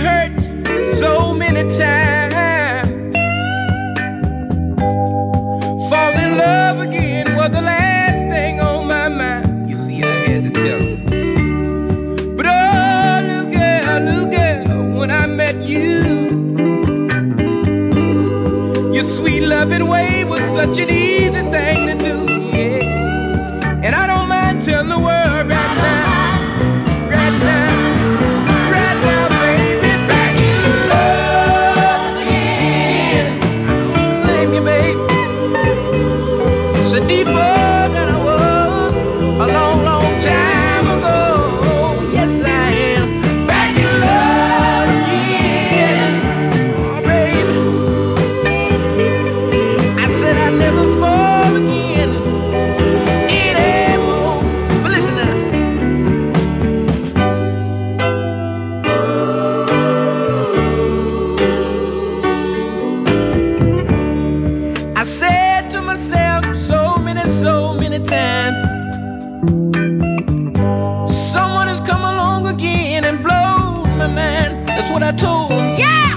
hurt so many times. Fall in love again was the last thing on my mind. You see, I had to tell you. But oh, little girl, little girl, when I met you, your sweet loving way was such an easy thing to do. What I told. Yeah.